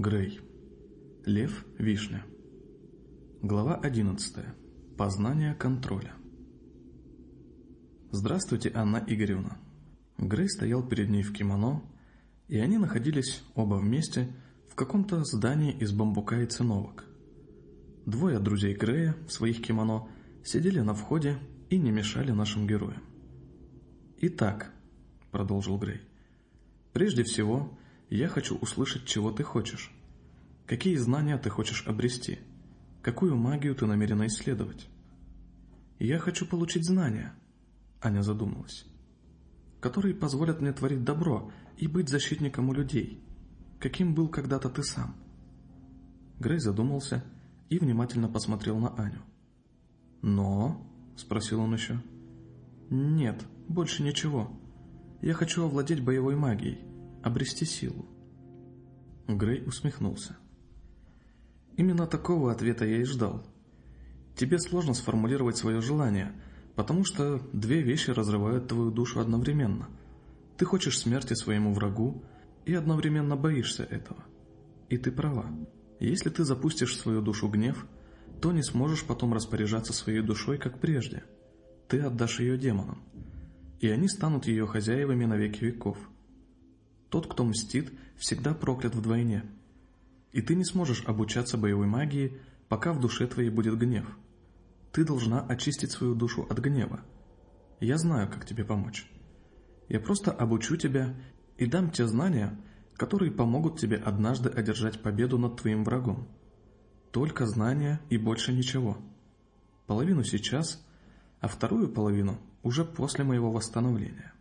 Грей. Лев Вишня. Глава 11. Познание контроля. Здравствуйте, Анна Игоревна. Грей стоял перед ней в кимоно, и они находились оба вместе в каком-то здании из бамбука и циновок. Двое друзей Грея в своих кимоно сидели на входе и не мешали нашим героям. «Итак», — продолжил Грей, — «прежде всего я хочу услышать, чего ты хочешь. Какие знания ты хочешь обрести? Какую магию ты намерена исследовать? Я хочу получить знания, Аня задумалась, которые позволят мне творить добро и быть защитником у людей, каким был когда-то ты сам. Грей задумался и внимательно посмотрел на Аню. «Но?» – спросил он еще. «Нет, больше ничего. Я хочу овладеть боевой магией обрести силу. Грей усмехнулся. Именно такого ответа я и ждал. Тебе сложно сформулировать свое желание, потому что две вещи разрывают твою душу одновременно. Ты хочешь смерти своему врагу и одновременно боишься этого. И ты права. Если ты запустишь в свою душу гнев, то не сможешь потом распоряжаться своей душой, как прежде. Ты отдашь ее демонам, и они станут ее хозяевами на веки веков. Тот, кто мстит, всегда проклят вдвойне. И ты не сможешь обучаться боевой магии, пока в душе твоей будет гнев. Ты должна очистить свою душу от гнева. Я знаю, как тебе помочь. Я просто обучу тебя и дам те знания, которые помогут тебе однажды одержать победу над твоим врагом. Только знания и больше ничего. Половину сейчас, а вторую половину уже после моего восстановления.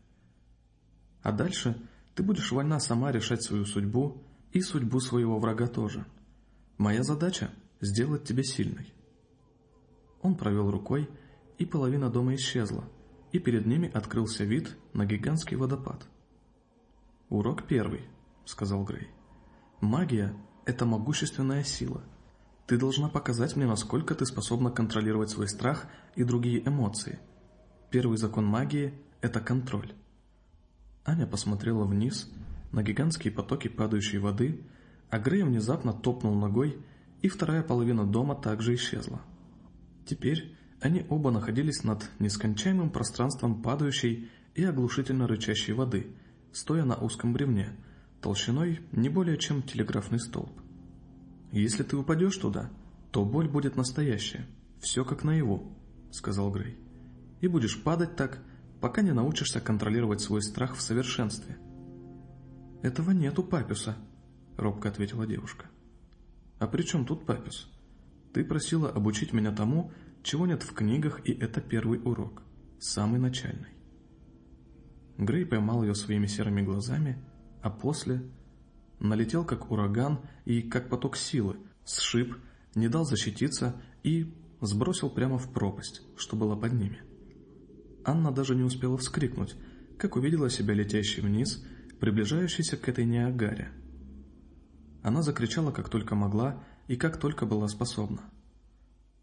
А дальше ты будешь вольна сама решать свою судьбу и судьбу своего врага тоже. Моя задача – сделать тебя сильной. Он провел рукой, и половина дома исчезла, и перед ними открылся вид на гигантский водопад. «Урок первый», – сказал Грей. «Магия – это могущественная сила. Ты должна показать мне, насколько ты способна контролировать свой страх и другие эмоции. Первый закон магии – это контроль. Аня посмотрела вниз на гигантские потоки падающей воды, а Грей внезапно топнул ногой, и вторая половина дома также исчезла. Теперь они оба находились над нескончаемым пространством падающей и оглушительно рычащей воды, стоя на узком бревне, толщиной не более чем телеграфный столб. «Если ты упадешь туда, то боль будет настоящая, все как наяву», — сказал Грей. «И будешь падать так, пока не научишься контролировать свой страх в совершенстве. «Этого нет у Папюса», — робко ответила девушка. «А при чем тут Папюс? Ты просила обучить меня тому, чего нет в книгах, и это первый урок, самый начальный». Грей поймал ее своими серыми глазами, а после налетел как ураган и как поток силы, сшиб, не дал защититься и сбросил прямо в пропасть, что было под ними. Анна даже не успела вскрикнуть, как увидела себя летящей вниз, приближающейся к этой Ниагаре. Она закричала как только могла и как только была способна.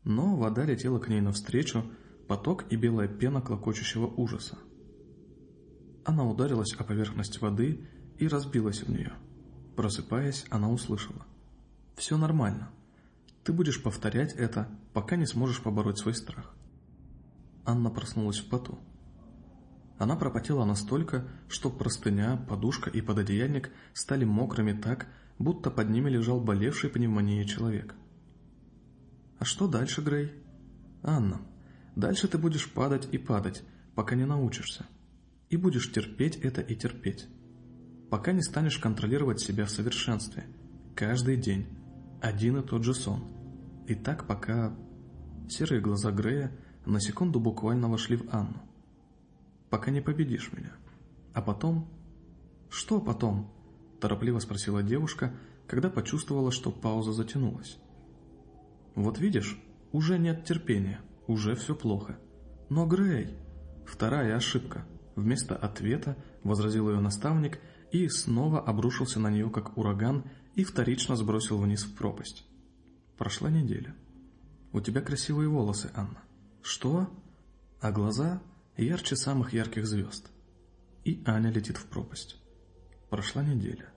Но вода летела к ней навстречу, поток и белая пена клокочущего ужаса. Она ударилась о поверхность воды и разбилась в нее. Просыпаясь, она услышала. «Все нормально. Ты будешь повторять это, пока не сможешь побороть свой страх». Анна проснулась в поту. Она пропотела настолько, что простыня, подушка и пододеяльник стали мокрыми так, будто под ними лежал болевший пневмонией человек. «А что дальше, Грей?» «Анна, дальше ты будешь падать и падать, пока не научишься. И будешь терпеть это и терпеть. Пока не станешь контролировать себя в совершенстве. Каждый день. Один и тот же сон. И так пока...» Серые глаза Грея на секунду буквально вошли в Анну. «Пока не победишь меня. А потом...» «Что потом?» – торопливо спросила девушка, когда почувствовала, что пауза затянулась. «Вот видишь, уже нет терпения, уже все плохо. Но, Грей...» «Вторая ошибка», – вместо ответа возразил ее наставник и снова обрушился на нее как ураган и вторично сбросил вниз в пропасть. Прошла неделя. «У тебя красивые волосы, Анна. Что? А глаза ярче самых ярких звезд. И Аня летит в пропасть. Прошла неделя.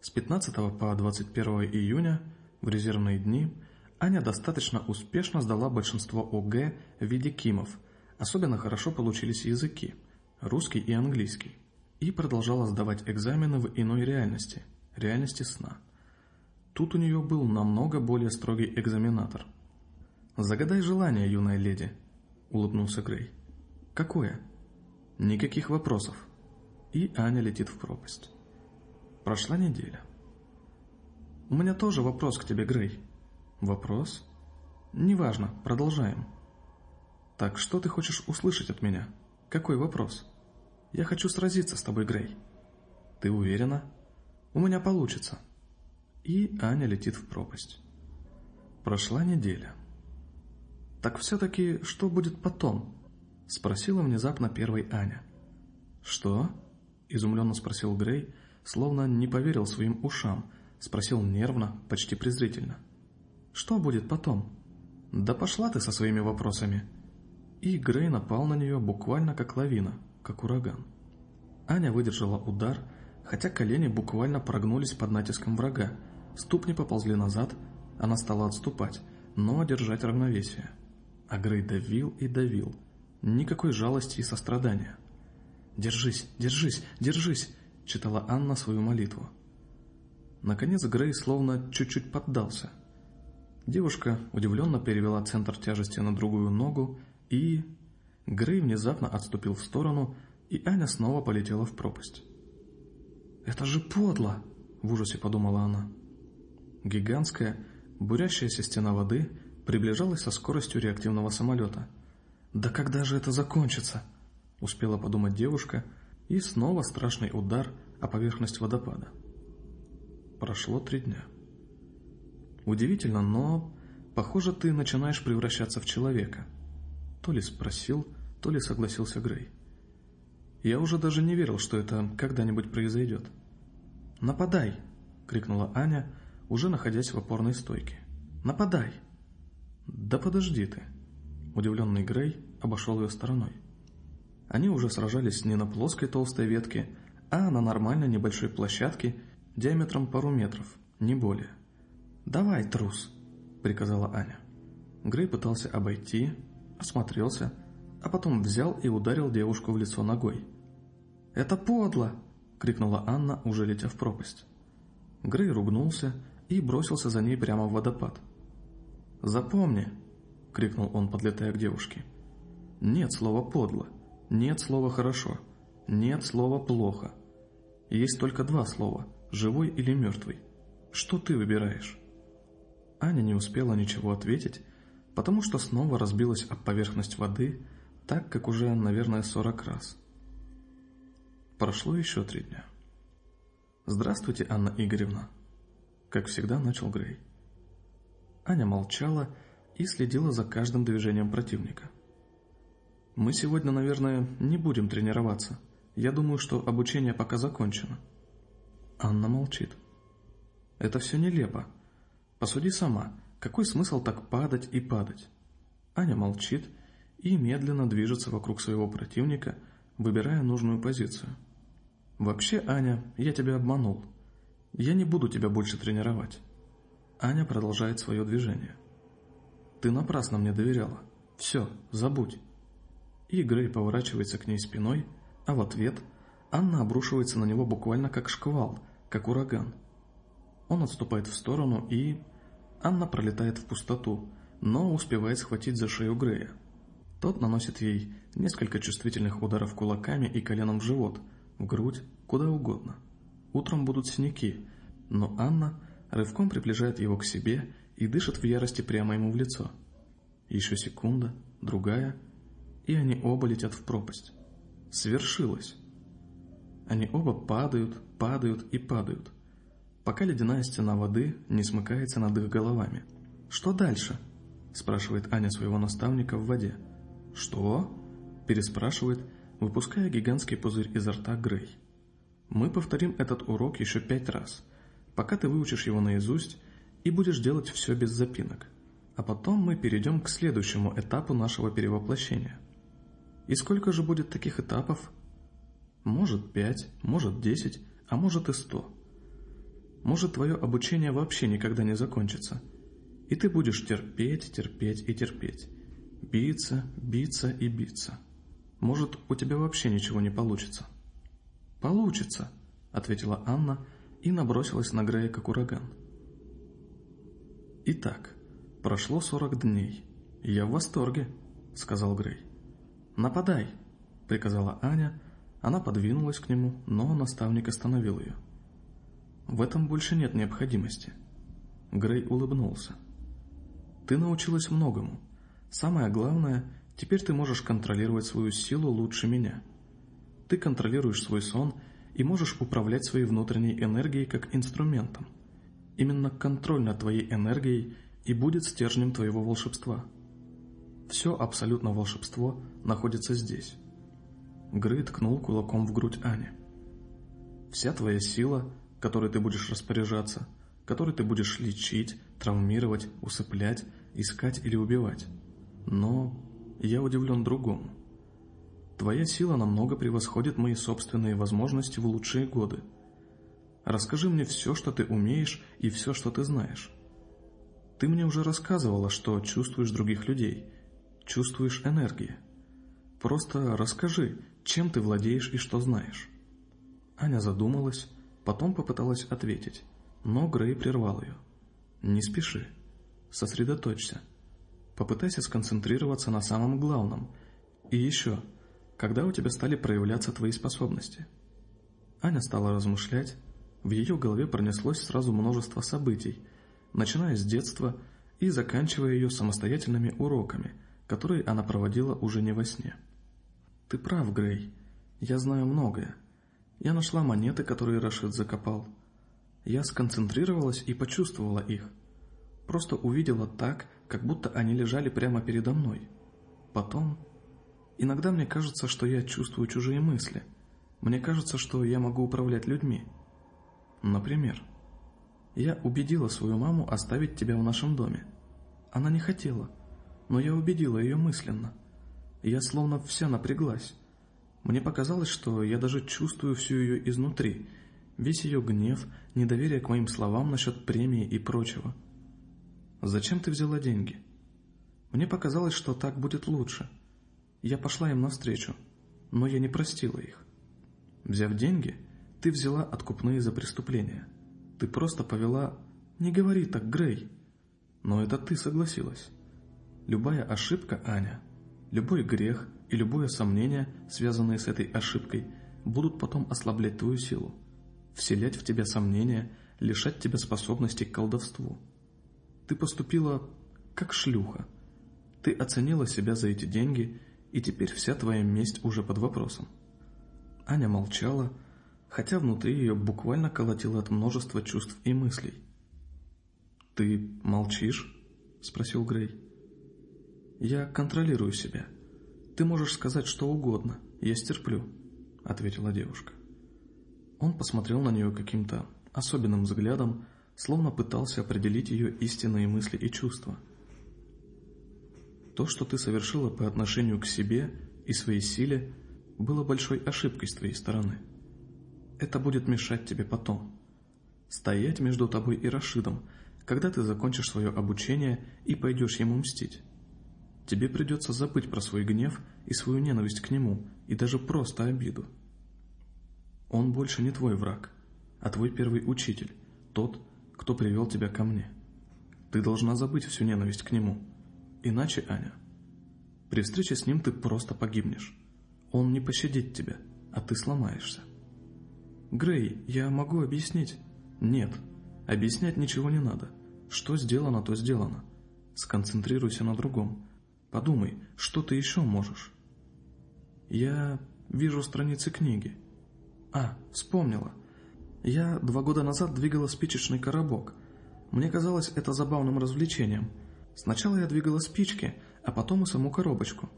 С 15 по 21 июня, в резервные дни, Аня достаточно успешно сдала большинство ОГЭ в виде КИМов, особенно хорошо получились языки – русский и английский, и продолжала сдавать экзамены в иной реальности – реальности сна. Тут у нее был намного более строгий экзаменатор. «Загадай желание, юная леди», – улыбнулся Грей. «Какое?» «Никаких вопросов». И Аня летит в пропасть. Прошла неделя. «У меня тоже вопрос к тебе, Грей», Вопрос? Неважно, продолжаем. Так что ты хочешь услышать от меня? Какой вопрос? Я хочу сразиться с тобой, Грей. Ты уверена? У меня получится. И Аня летит в пропасть. Прошла неделя. Так все-таки что будет потом? Спросила внезапно первой Аня. Что? Изумленно спросил Грей, словно не поверил своим ушам, спросил нервно, почти презрительно. Что будет потом? Да пошла ты со своими вопросами. И Грей напал на нее буквально как лавина, как ураган. Аня выдержала удар, хотя колени буквально прогнулись под натиском врага, ступни поползли назад, она стала отступать, но держать равновесие. А Грей давил и давил. Никакой жалости и сострадания. «Держись, держись, держись!» — читала Анна свою молитву. Наконец Грей словно чуть-чуть поддался. Девушка удивленно перевела центр тяжести на другую ногу и... Грей внезапно отступил в сторону, и Аня снова полетела в пропасть. «Это же подло!» — в ужасе подумала она. Гигантская, бурящаяся стена воды приближалась со скоростью реактивного самолета. «Да когда же это закончится?» — успела подумать девушка, и снова страшный удар о поверхность водопада. Прошло три дня. Удивительно, но, похоже, ты начинаешь превращаться в человека. То ли спросил, то ли согласился Грей. Я уже даже не верил, что это когда-нибудь произойдет. «Нападай!» — крикнула Аня, уже находясь в опорной стойке. «Нападай!» «Да подожди ты!» Удивленный Грей обошел ее стороной. Они уже сражались не на плоской толстой ветке, а на нормальной небольшой площадке диаметром пару метров, не более. «Давай, трус!» — приказала Аня. Грей пытался обойти, осмотрелся, а потом взял и ударил девушку в лицо ногой. «Это подло!» — крикнула Анна, уже летя в пропасть. Грей ругнулся и бросился за ней прямо в водопад. «Запомни!» — крикнул он, подлетая к девушке. «Нет слова «подло», нет слова «хорошо», нет слова «плохо». Есть только два слова — «живой» или «мертвый». Что ты выбираешь?» Аня не успела ничего ответить, потому что снова разбилась об поверхность воды, так как уже, наверное, сорок раз. Прошло еще три дня. «Здравствуйте, Анна Игоревна», — как всегда начал Грей. Аня молчала и следила за каждым движением противника. «Мы сегодня, наверное, не будем тренироваться. Я думаю, что обучение пока закончено». Анна молчит. «Это все нелепо», Посуди сама, какой смысл так падать и падать? Аня молчит и медленно движется вокруг своего противника, выбирая нужную позицию. «Вообще, Аня, я тебя обманул. Я не буду тебя больше тренировать». Аня продолжает свое движение. «Ты напрасно мне доверяла. Все, забудь». И Грей поворачивается к ней спиной, а в ответ Анна обрушивается на него буквально как шквал, как ураган – он отступает в сторону и... Анна пролетает в пустоту, но успевает схватить за шею Грея. Тот наносит ей несколько чувствительных ударов кулаками и коленом в живот, в грудь, куда угодно. Утром будут синяки, но Анна рывком приближает его к себе и дышит в ярости прямо ему в лицо. Еще секунда, другая, и они оба летят в пропасть. Свершилось. Они оба падают, падают и падают пока ледяная стена воды не смыкается над их головами. «Что дальше?» – спрашивает Аня своего наставника в воде. «Что?» – переспрашивает, выпуская гигантский пузырь изо рта Грей. «Мы повторим этот урок еще пять раз, пока ты выучишь его наизусть и будешь делать все без запинок. А потом мы перейдем к следующему этапу нашего перевоплощения. И сколько же будет таких этапов? Может пять, может десять, а может и сто. Может, твое обучение вообще никогда не закончится. И ты будешь терпеть, терпеть и терпеть. Биться, биться и биться. Может, у тебя вообще ничего не получится. «Получится», — ответила Анна и набросилась на Грея как ураган. «Итак, прошло сорок дней. Я в восторге», — сказал Грей. «Нападай», — приказала Аня. Она подвинулась к нему, но наставник остановил ее. «В этом больше нет необходимости». Грей улыбнулся. «Ты научилась многому. Самое главное, теперь ты можешь контролировать свою силу лучше меня. Ты контролируешь свой сон и можешь управлять своей внутренней энергией как инструментом. Именно контроль над твоей энергией и будет стержнем твоего волшебства. Все абсолютно волшебство находится здесь. Грей ткнул кулаком в грудь Ани. Вся твоя сила, которой ты будешь распоряжаться, которой ты будешь лечить, травмировать, усыплять, искать или убивать. Но я удивлен другому. Твоя сила намного превосходит мои собственные возможности в лучшие годы. Расскажи мне все, что ты умеешь и все, что ты знаешь. Ты мне уже рассказывала, что чувствуешь других людей, чувствуешь энергии. Просто расскажи, чем ты владеешь и что знаешь. Аня задумалась, потом попыталась ответить, но Грей прервал ее. Не спеши, сосредоточься. Попытайся сконцентрироваться на самом главном. И еще – когда у тебя стали проявляться твои способности. Аня стала размышлять, в ее голове пронеслось сразу множество событий, начиная с детства и заканчивая ее самостоятельными уроками, которые она проводила уже не во сне. «Ты прав, Грей. Я знаю многое. Я нашла монеты, которые Рашид закопал. Я сконцентрировалась и почувствовала их. Просто увидела так, как будто они лежали прямо передо мной. Потом Иногда мне кажется, что я чувствую чужие мысли. Мне кажется, что я могу управлять людьми. Например, я убедила свою маму оставить тебя в нашем доме. Она не хотела, но я убедила ее мысленно. Я словно вся напряглась. Мне показалось, что я даже чувствую всю ее изнутри, весь ее гнев, недоверие к моим словам насчет премии и прочего. Зачем ты взяла деньги? Мне показалось, что так будет лучше. Я пошла им навстречу, но я не простила их. Взяв деньги, ты взяла откупные за преступление. Ты просто повела... Не говори так, Грей. Но это ты согласилась. Любая ошибка, Аня, любой грех и любое сомнение, связанные с этой ошибкой, будут потом ослаблять твою силу, вселять в тебя сомнения, лишать тебя способностей к колдовству. Ты поступила как шлюха. Ты оценила себя за эти деньги и теперь вся твоя месть уже под вопросом. Аня молчала, хотя внутри ее буквально колотило от множества чувств и мыслей. «Ты молчишь?» – спросил Грей. «Я контролирую себя. Ты можешь сказать что угодно, я стерплю», – ответила девушка. Он посмотрел на нее каким-то особенным взглядом, словно пытался определить ее истинные мысли и чувства – то, что ты совершила по отношению к себе и своей силе, было большой ошибкой с твоей стороны. Это будет мешать тебе потом. Стоять между тобой и Рашидом, когда ты закончишь свое обучение и пойдешь ему мстить. Тебе придется забыть про свой гнев и свою ненависть к нему, и даже просто обиду. Он больше не твой враг, а твой первый учитель, тот, кто привел тебя ко мне. Ты должна забыть всю ненависть к нему – Иначе, Аня, при встрече с ним ты просто погибнешь. Он не пощадит тебя, а ты сломаешься. Грей, я могу объяснить? Нет, объяснять ничего не надо. Что сделано, то сделано. Сконцентрируйся на другом. Подумай, что ты еще можешь. Я вижу страницы книги. А, вспомнила. Я два года назад двигала спичечный коробок. Мне казалось это забавным развлечением – Сначала я двигала спички, а потом и саму коробочку.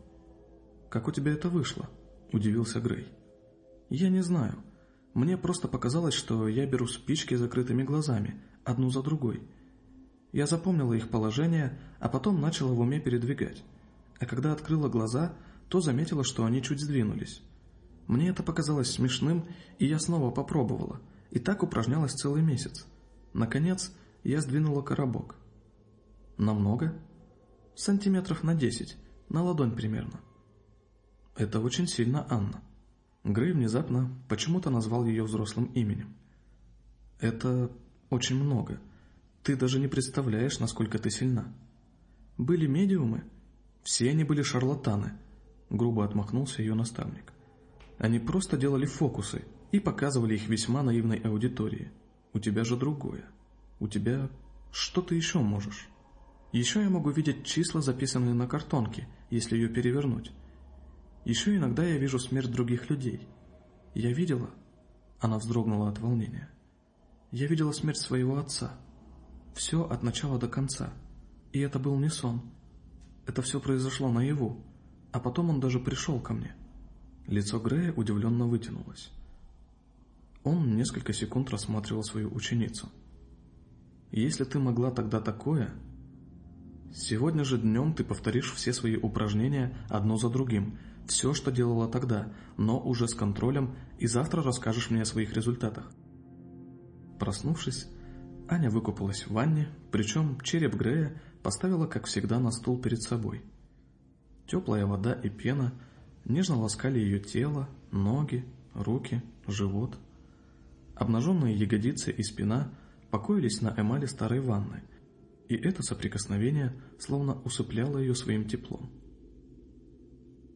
«Как у тебя это вышло?» – удивился Грей. «Я не знаю. Мне просто показалось, что я беру спички закрытыми глазами, одну за другой. Я запомнила их положение, а потом начала в уме передвигать. А когда открыла глаза, то заметила, что они чуть сдвинулись. Мне это показалось смешным, и я снова попробовала, и так упражнялась целый месяц. Наконец, я сдвинула коробок. Намного? Сантиметров на десять, на ладонь примерно. Это очень сильно Анна. Грей внезапно почему-то назвал ее взрослым именем. Это очень много. Ты даже не представляешь, насколько ты сильна. Были медиумы, все они были шарлатаны, грубо отмахнулся ее наставник. Они просто делали фокусы и показывали их весьма наивной аудитории. У тебя же другое. У тебя что ты еще можешь? Еще я могу видеть числа, записанные на картонке, если ее перевернуть. Еще иногда я вижу смерть других людей. Я видела... Она вздрогнула от волнения. Я видела смерть своего отца. Все от начала до конца. И это был не сон. Это все произошло наяву. А потом он даже пришел ко мне. Лицо Грея удивленно вытянулось. Он несколько секунд рассматривал свою ученицу. «Если ты могла тогда такое, сегодня же днем ты повторишь все свои упражнения одно за другим, все, что делала тогда, но уже с контролем, и завтра расскажешь мне о своих результатах». Проснувшись, Аня выкупалась в ванне, причем череп Грея поставила, как всегда, на стул перед собой. Теплая вода и пена нежно ласкали ее тело, ноги, руки, живот – Обнаженные ягодицы и спина покоились на эмали старой ванны, и это соприкосновение словно усыпляло ее своим теплом.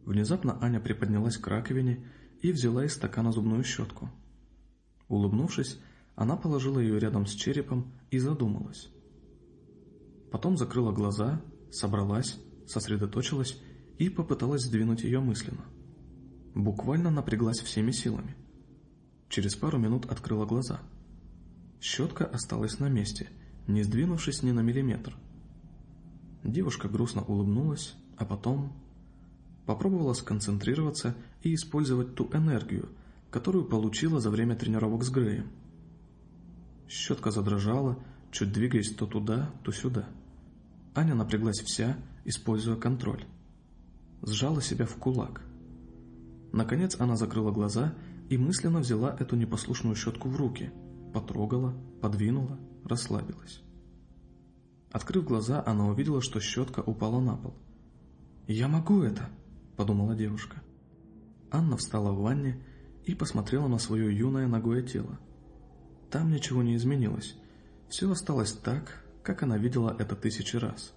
Внезапно Аня приподнялась к раковине и взяла из стакана зубную щетку. Улыбнувшись, она положила ее рядом с черепом и задумалась. Потом закрыла глаза, собралась, сосредоточилась и попыталась сдвинуть ее мысленно. Буквально напряглась всеми силами. Через пару минут открыла глаза. Щетка осталась на месте, не сдвинувшись ни на миллиметр. Девушка грустно улыбнулась, а потом попробовала сконцентрироваться и использовать ту энергию, которую получила за время тренировок с Греем. Щетка задрожала, чуть двигаясь то туда, то сюда. Аня напряглась вся, используя контроль. Сжала себя в кулак. Наконец она закрыла глаза и мысленно взяла эту непослушную щетку в руки, потрогала, подвинула, расслабилась. Открыв глаза, она увидела, что щетка упала на пол. «Я могу это!» – подумала девушка. Анна встала в ванне и посмотрела на свое юное ногое тело. Там ничего не изменилось, все осталось так, как она видела это тысячи раз.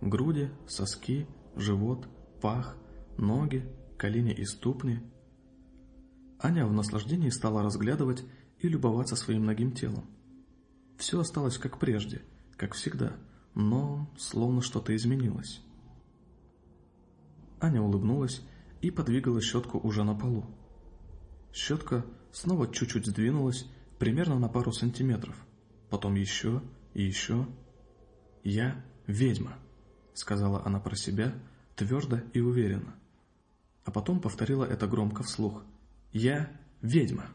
Груди, соски, живот, пах, ноги, колени и ступни – Аня в наслаждении стала разглядывать и любоваться своим ногим телом. Все осталось как прежде, как всегда, но словно что-то изменилось. Аня улыбнулась и подвигала щетку уже на полу. Щетка снова чуть-чуть сдвинулась, примерно на пару сантиметров, потом еще и еще. «Я ведьма», — сказала она про себя, твердо и уверенно. А потом повторила это громко вслух — я ведьма.